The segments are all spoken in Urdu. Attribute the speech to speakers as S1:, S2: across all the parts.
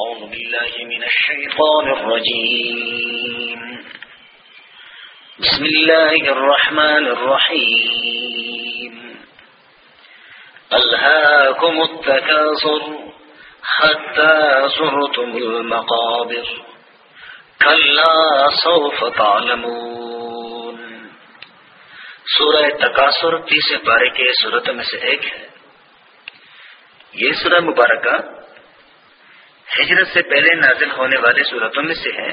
S1: أعوذ بالله من الشيطان الرجيم. بسم الله الرحمن الرحيم. ألهاكم التكاثر حتى زرتم المقابر. كلا سوف تعلمون. سورہ تکاثر تیسرے پارے کے صورت میں سے ایک ہے. یہ سورہ مبارکہ ہجرت سے پہلے نازل ہونے والے صورتوں میں سے ہے۔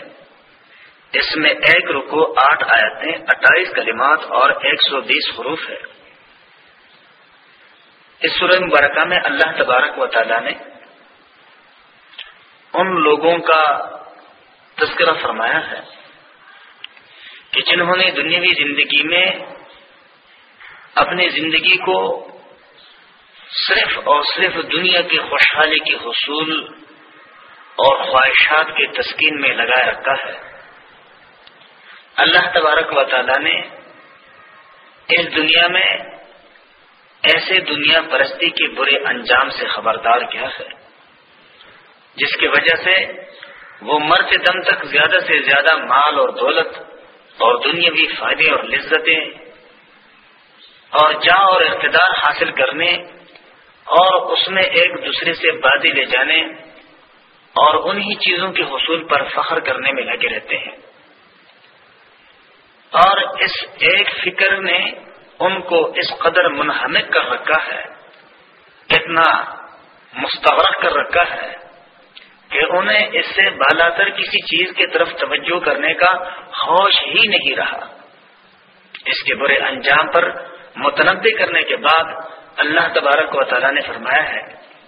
S1: اس میں ایک رکو آٹھ آیتیں، اٹھائیس کلمات اور ایک سو بیس حروف ہے اس سورہ مبارکہ میں اللہ تبارک و تعالی نے ان لوگوں کا تذکرہ فرمایا ہے کہ جنہوں نے دنیاوی زندگی میں اپنی زندگی کو صرف اور صرف دنیا کی خوشحالی کے حصول اور خواہشات کے تسکین میں لگائے رکھا ہے۔ اللہ تبارک و تعالی نے اس دنیا میں ایسے دنیا پرستی کے برے انجام سے خبردار کیا ہے، جس کی وجہ سے وہ مرتے دم تک زیادہ سے زیادہ مال اور دولت اور دنیاوی فائدے اور لذتیں اور جا اور اقتدار حاصل کرنے اور اس میں ایک دوسرے سے بازی لے جانے اور انہی چیزوں کے حصول پر فخر کرنے میں لگے رہتے ہیں۔ اور اس ایک فکر نے ان کو اس قدر منہمک کر رکھا ہے، اتنا مستغرق کر رکھا ہے کہ انہیں اس سے بالا تر کسی چیز کی طرف توجہ کرنے کا ہوش ہی نہیں رہا۔ اس کے برے انجام پر متنوع کرنے کے بعد اللہ تبارک و تعالیٰ نے فرمایا ہے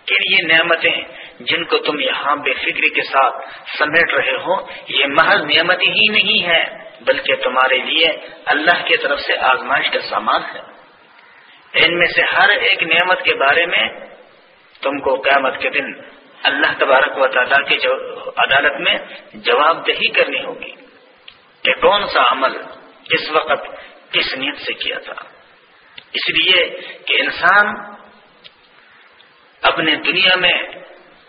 S1: کہ یہ نعمتیں جن کو تم یہاں بے فکری کے ساتھ سمیٹ رہے ہو، یہ محض نعمت ہی نہیں ہے، بلکہ تمہارے لیے اللہ کی طرف سے آزمائش کا سامان ہے۔ ان میں سے ہر ایک نعمت کے بارے میں تم کو قیامت کے دن اللہ تبارک و تعالیٰ کی عدالت میں جواب دہی کرنی ہوگی۔ کہ کون سا عمل اس وقت کس نیت سے کیا تھا؟ اس لیے کہ انسان اپنے دنیا میں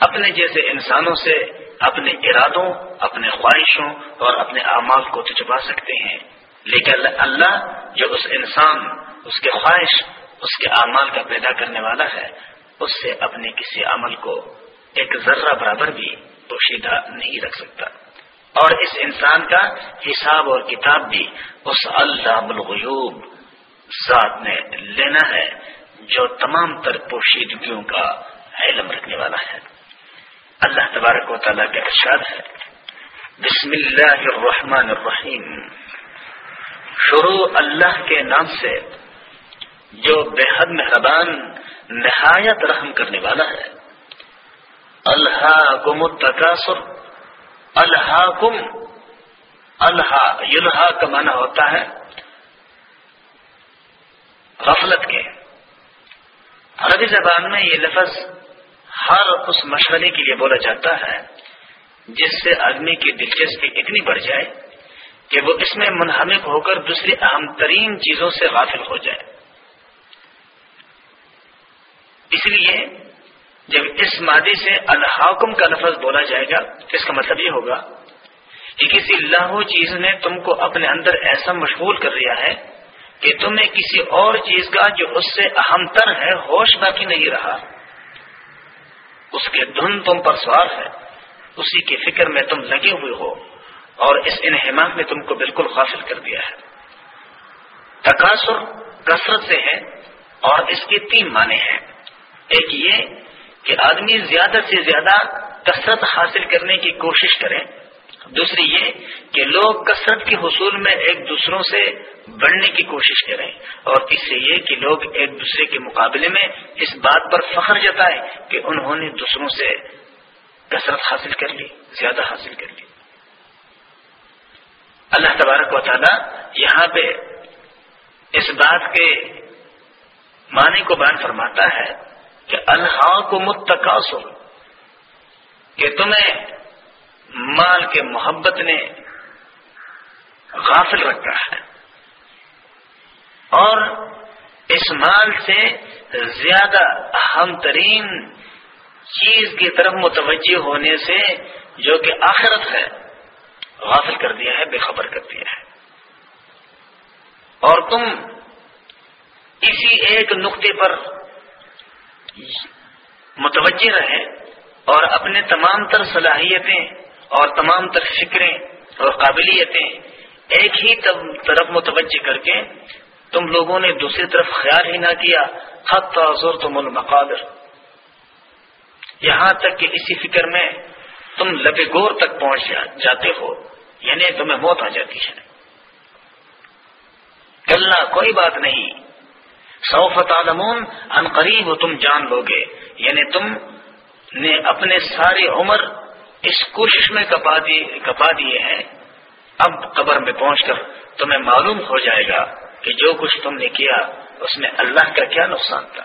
S1: اپنے جیسے انسانوں سے اپنے ارادوں، اپنے خواہشوں اور اپنے اعمال کو تو چھپا سکتے ہیں۔ لیکن اللہ جو اس انسان، اس کے خواہش، اس کے اعمال کا پیدا کرنے والا ہے، اس سے اپنے کسی عمل کو ایک ذرہ برابر بھی پوشیدہ نہیں رکھ سکتا۔ اور اس انسان کا حساب اور کتاب بھی اس اللہ الغیوب ذات نے لینا ہے، جو تمام تر پوشیدگیوں کا علم رکھنے والا ہے۔ اللہ تبارک و تعالیٰ کا ارشاد ہے۔ بسم اللہ الرحمن الرحیم۔ شروع اللہ کے نام سے جو بے حد مہربان، نہایت رحم کرنے والا ہے۔ اللہ کم تقاصر اللہ کم اللہ یلحا کا معنی ہوتا ہے غفلت کے۔ عربی زبان میں یہ لفظ ہر اس مشغلے کے لیے بولا جاتا ہے، جس سے آدمی کی دلچسپی اتنی بڑھ جائے کہ وہ اس میں منہمک ہو کر دوسری اہم ترین چیزوں سے غافل ہو جائے۔ اس لیے جب اس مادی سے الحاکم کا لفظ بولا جائے گا، تو اس کا مطلب یہ ہوگا کہ کسی لاہو چیز نے تم کو اپنے اندر ایسا مشغول کر دیا ہے کہ تمہیں کسی اور چیز کا جو اس سے اہم تر ہے، ہوش باقی نہیں رہا۔ اس کے دھن تم پر سوار ہے۔ اسی کی فکر میں تم لگے ہوئے ہو اور اس انہمام میں تم کو بالکل غافل کر دیا ہے۔ تقاصر کثرت سے ہے اور اس کے تین معنی ہیں۔ ایک یہ کہ آدمی زیادہ سے زیادہ کثرت حاصل کرنے کی کوشش کرے دوسری یہ کہ لوگ کثرت کے حصول میں ایک دوسروں سے بڑھنے کی کوشش کریں اور تیسرے یہ کہ لوگ ایک دوسرے کے مقابلے میں اس بات پر فخر جتائے کہ انہوں نے دوسروں سے کثرت حاصل کر لی، زیادہ حاصل کر لی۔ اللہ تبارک و تعالی یہاں پہ اس بات کے معنی کو بیان فرماتا ہے کہ اللہ کو متقاصر کہ تمہیں مال کے محبت نے غافل رکھا ہے۔ اور اس مال سے زیادہ اہم ترین چیز کی طرف متوجہ ہونے سے جو کہ آخرت ہے، غافل کر دیا ہے، بے خبر کر دیا ہے۔ اور تم اسی ایک نقطے پر متوجہ رہے اور اپنے تمام تر صلاحیتیں اور تمام تر فکریں اور قابلیتیں ایک ہی طرف متوجہ کر کے تم لوگوں نے دوسری طرف خیال ہی نہ کیا خط تاثر تم المقادر یہاں تک کہ اسی فکر میں تم لبے گور تک پہنچ جاتے ہو یعنی تمہیں موت آ جاتی ہے۔ کلنا کوئی بات نہیں۔ سوفت عالمون ان قریب تم جان لو گے یعنی تم نے اپنے ساری عمر اس کوشش میں کپا دیے ہیں۔ اب قبر میں پہنچ کر تمہیں معلوم ہو جائے گا کہ جو کچھ تم نے کیا، اس میں اللہ کا کیا نقصان تھا۔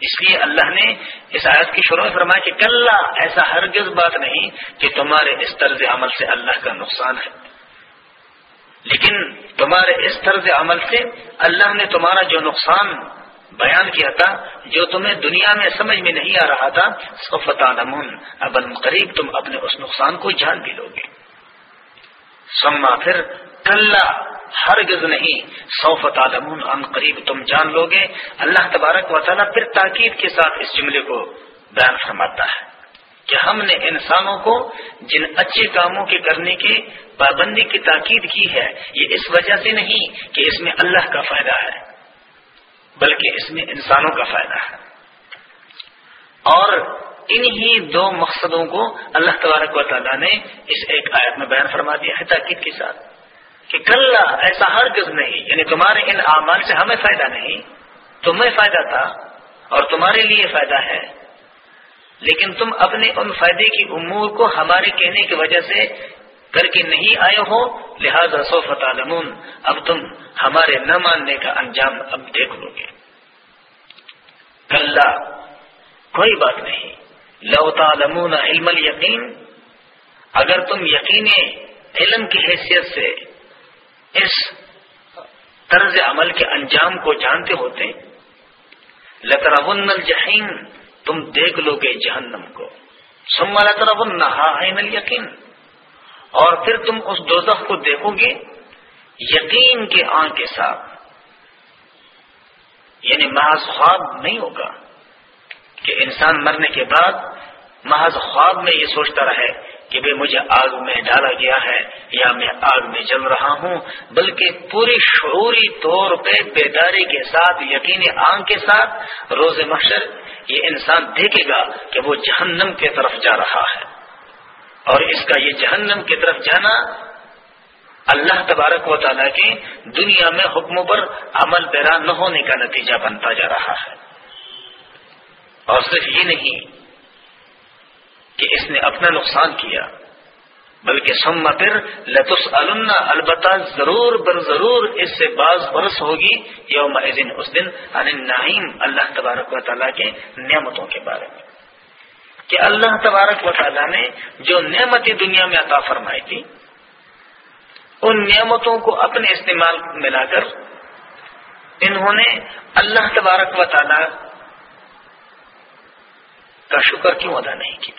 S1: اس لیے اللہ نے اس آیت کی شروع میں فرمایا کہ کل ایسا ہرگز بات نہیں کہ تمہارے اس طرز عمل سے اللہ کا نقصان ہے۔ لیکن تمہارے اس طرز عمل سے اللہ نے تمہارا جو نقصان بیان کیا تھا جو تمہیں دنیا میں سمجھ میں نہیں آ رہا تھا۔ صفت نمون ابن قریب تم اپنے اس نقصان کو جان بھی لو گے۔ سما پھر کل ہرگز نہیں۔ سوفت عالمون ان قریب تم جان لو گے۔ اللہ تبارک و تعالیٰ پھر تاکید کے ساتھ اس جملے کو بیان فرماتا ہے کہ ہم نے انسانوں کو جن اچھے کاموں کے کرنے کی پابندی کی تاکید کی ہے، یہ اس وجہ سے نہیں کہ اس میں اللہ کا فائدہ ہے۔ بلکہ اس میں انسانوں کا فائدہ ہے۔ اور انہی دو مقصدوں کو اللہ تبارک و تعالیٰ نے اس ایک آیت میں بیان فرما دیا ہے تاکید کے ساتھ کہ کل ایسا ہرگز نہیں یعنی تمہارے ان اعمال سے ہمیں فائدہ نہیں، تمہیں فائدہ تھا اور تمہارے لیے فائدہ ہے، لیکن تم اپنے ان فائدے کی امور کو ہمارے کہنے کی وجہ سے کر کے نہیں آئے ہو، لہذا سو فتح اب تم ہمارے نہ ماننے کا انجام اب دیکھ لو گے۔ کل کوئی بات نہیں۔ لو تعلمون علم یقین اگر تم یقین علم کی حیثیت سے اس طرز عمل کے انجام کو جانتے ہوتے لطرون الجحیم، تم دیکھ لو گے جہنم کو۔ سما لطرون عین یقین اور پھر تم اس دوزخ کو دیکھو گے یقین کے آنکھ کے ساتھ۔ یعنی محض خواب نہیں ہوگا کہ انسان مرنے کے بعد محض خواب میں یہ سوچتا رہے کہ بھائی مجھے آگ میں ڈالا گیا ہے یا میں آگ میں جل رہا ہوں، بلکہ پوری شعوری طور پہ بیداری کے ساتھ یقین آنکھ کے ساتھ روز محشر یہ انسان دیکھے گا کہ وہ جہنم کی طرف جا رہا ہے۔ اور اس کا یہ جہنم کی طرف جانا اللہ تبارک و تعالیٰ کے دنیا میں حکموں پر عمل پیرا نہ ہونے کا نتیجہ بنتا جا رہا ہے۔ اور صرف یہ نہیں کہ اس نے اپنا نقصان کیا، بلکہ سما پھر لطس البتہ ضرور بر ضرور اس سے بعض برس ہوگی یوم دن اس دن نعیم اللہ تبارک و تعالیٰ کے نعمتوں کے بارے میں۔ کہ اللہ تبارک و تعالیٰ نے جو نعمتیں دنیا میں عطا فرمائی تھی، ان نعمتوں کو اپنے استعمال میں لا کر انہوں نے اللہ تبارک و تعالیٰ کا شکر کیوں ادا نہیں کیا؟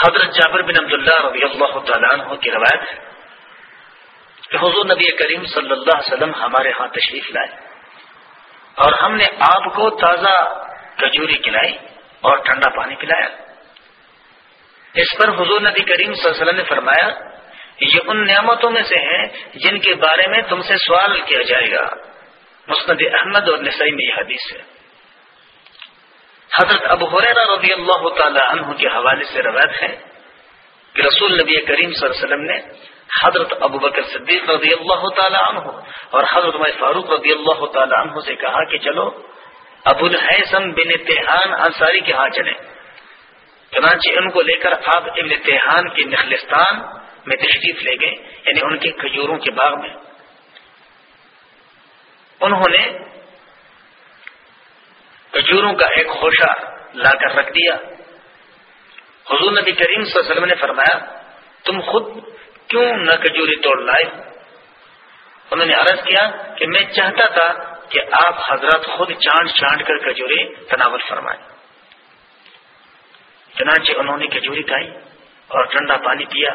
S1: حضرت جابر بن عبداللہ رضی اللہ تعالیٰ عنہ کی روایت ہے کہ حضور نبی کریم صلی اللہ علیہ وسلم ہمارے ہاں تشریف لائے اور ہم نے آپ کو تازہ کجوری کھلائی اور ٹھنڈا پانی پلایا۔ اس پر حضور نبی کریم صلی اللہ علیہ وسلم نے فرمایا، یہ ان نعمتوں میں سے ہیں جن کے بارے میں تم سے سوال کیا جائے گا۔ مسند احمد اور نسائی میں یہ حدیث ہے۔ حضرت ابو حریرہ رضی اللہ تعالی عنہ کے حوالے سے روایت ہے کہ رسول نبی کریم صلی اللہ علیہ وسلم نے حضرت ابو بکر صدیق رضی اللہ تعالی عنہ اور حضرت فاروق رضی اللہ تعالی عنہ سے کہا کہ چلو ابو الحسم بن تہان انصاری کے ہاں چلیں چنانچہ ان کو لے کر آپ ابن تہان کے نخلستان میں تشریف لے گئے یعنی ان کے کھجوروں کے باغ میں۔ انہوں نے کھجوروں کا ایک خوشہ لا کر رکھ دیا۔ حضور نبی کریم صلی اللہ علیہ وسلم نے فرمایا، تم خود کیوں نہ کجوری توڑ لائے؟ انہوں نے عرض کیا کہ میں چاہتا تھا کہ آپ حضرات خود چاند چاند کر کجورے تناول فرمائیں۔ چنانچہ انہوں نے کجوری کھائی اور ٹھنڈا پانی پیا۔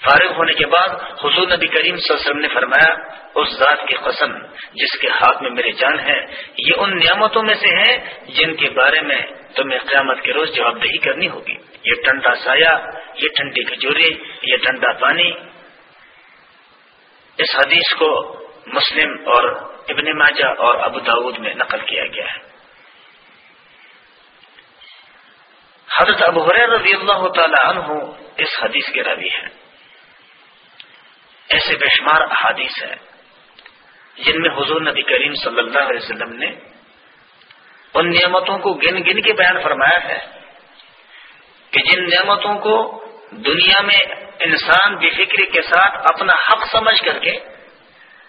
S1: فارغ ہونے کے بعد حضور نبی کریم صلی اللہ علیہ وسلم نے فرمایا، اس ذات کی قسم جس کے ہاتھ میں میرے جان ہے یہ ان نعمتوں میں سے ہے جن کے بارے میں تمہیں قیامت کے روز جواب دہی کرنی ہوگی۔ یہ ٹھنڈا سایہ، یہ ٹھنڈی کھجورے یہ ٹھنڈا پانی۔ اس حدیث کو مسلم اور ابن ماجہ اور ابو داود میں نقل کیا گیا ہے۔ حضرت ابو رضی اللہ تعالی عنہ اس حدیث کے روی ہے ایسے بے شمار احادیث ہیں جن میں حضور نبی کریم صلی اللہ علیہ وسلم نے ان نعمتوں کو گن گن کے بیان فرمایا ہے کہ جن نعمتوں کو دنیا میں انسان بے فکری کے ساتھ اپنا حق سمجھ کر کے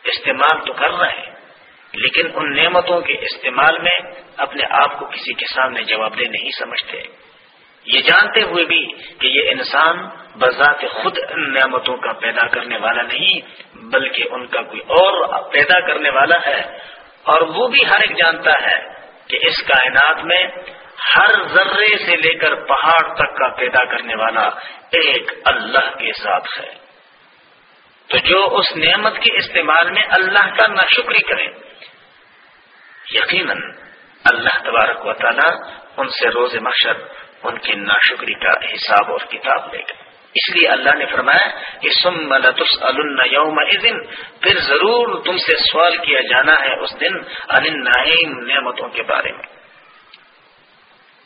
S1: استعمال تو کر رہے ہیں۔ لیکن ان نعمتوں کے استعمال میں اپنے آپ کو کسی کے سامنے جواب دہ نہیں سمجھتے۔ یہ جانتے ہوئے بھی کہ یہ انسان بذات خود ان نعمتوں کا پیدا کرنے والا نہیں، بلکہ ان کا کوئی اور پیدا کرنے والا ہے۔ اور وہ بھی ہر ایک جانتا ہے کہ اس کائنات میں ہر ذرے سے لے کر پہاڑ تک کا پیدا کرنے والا ایک اللہ کے ساتھ ہے۔ تو جو اس نعمت کے استعمال میں اللہ کا نہ شکری کرے یقیناً اللہ تبارک و تعالی ان سے روز مقصد ان کی ناشکری کا حساب اور کتاب لے گا۔ اس لیے اللہ نے فرمایا کہ سم یوم پھر ضرور تم سے سوال کیا جانا ہے اس دن النعیم نعمتوں کے بارے میں۔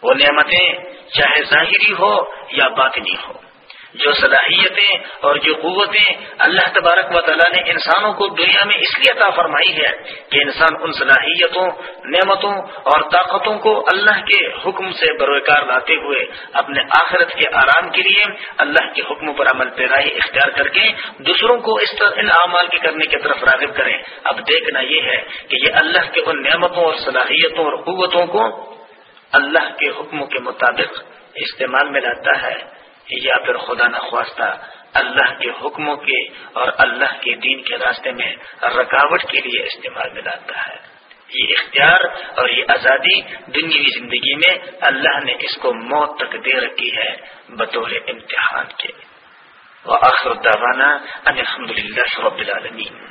S1: وہ نعمتیں چاہے ظاہری ہو یا باطنی ہو۔ جو صلاحیتیں اور جو قوتیں اللہ تبارک و تعالیٰ نے انسانوں کو دنیا میں اس لیے عطا فرمائی ہے کہ انسان ان صلاحیتوں، نعمتوں اور طاقتوں کو اللہ کے حکم سے بروکار لاتے ہوئے اپنے آخرت کے آرام کے لیے اللہ کے حکم پر عمل پیرائی اختیار کر کے دوسروں کو اس طرح ان اعمال کے کرنے کی طرف راغب کریں۔ اب دیکھنا یہ ہے کہ یہ اللہ کے ان نعمتوں اور صلاحیتوں اور قوتوں کو اللہ کے حکم کے مطابق استعمال میں لاتا ہے۔ یا پھر خدا نخواستہ اللہ کے حکموں کے اور اللہ کے دین کے راستے میں رکاوٹ کے لیے استعمال میں لاتا ہے۔ یہ اختیار اور یہ آزادی دنیاوی زندگی میں اللہ نے اس کو موت تک دے رکھی ہے بطور امتحان کے۔ وہ الحمد للہ رب العالمین۔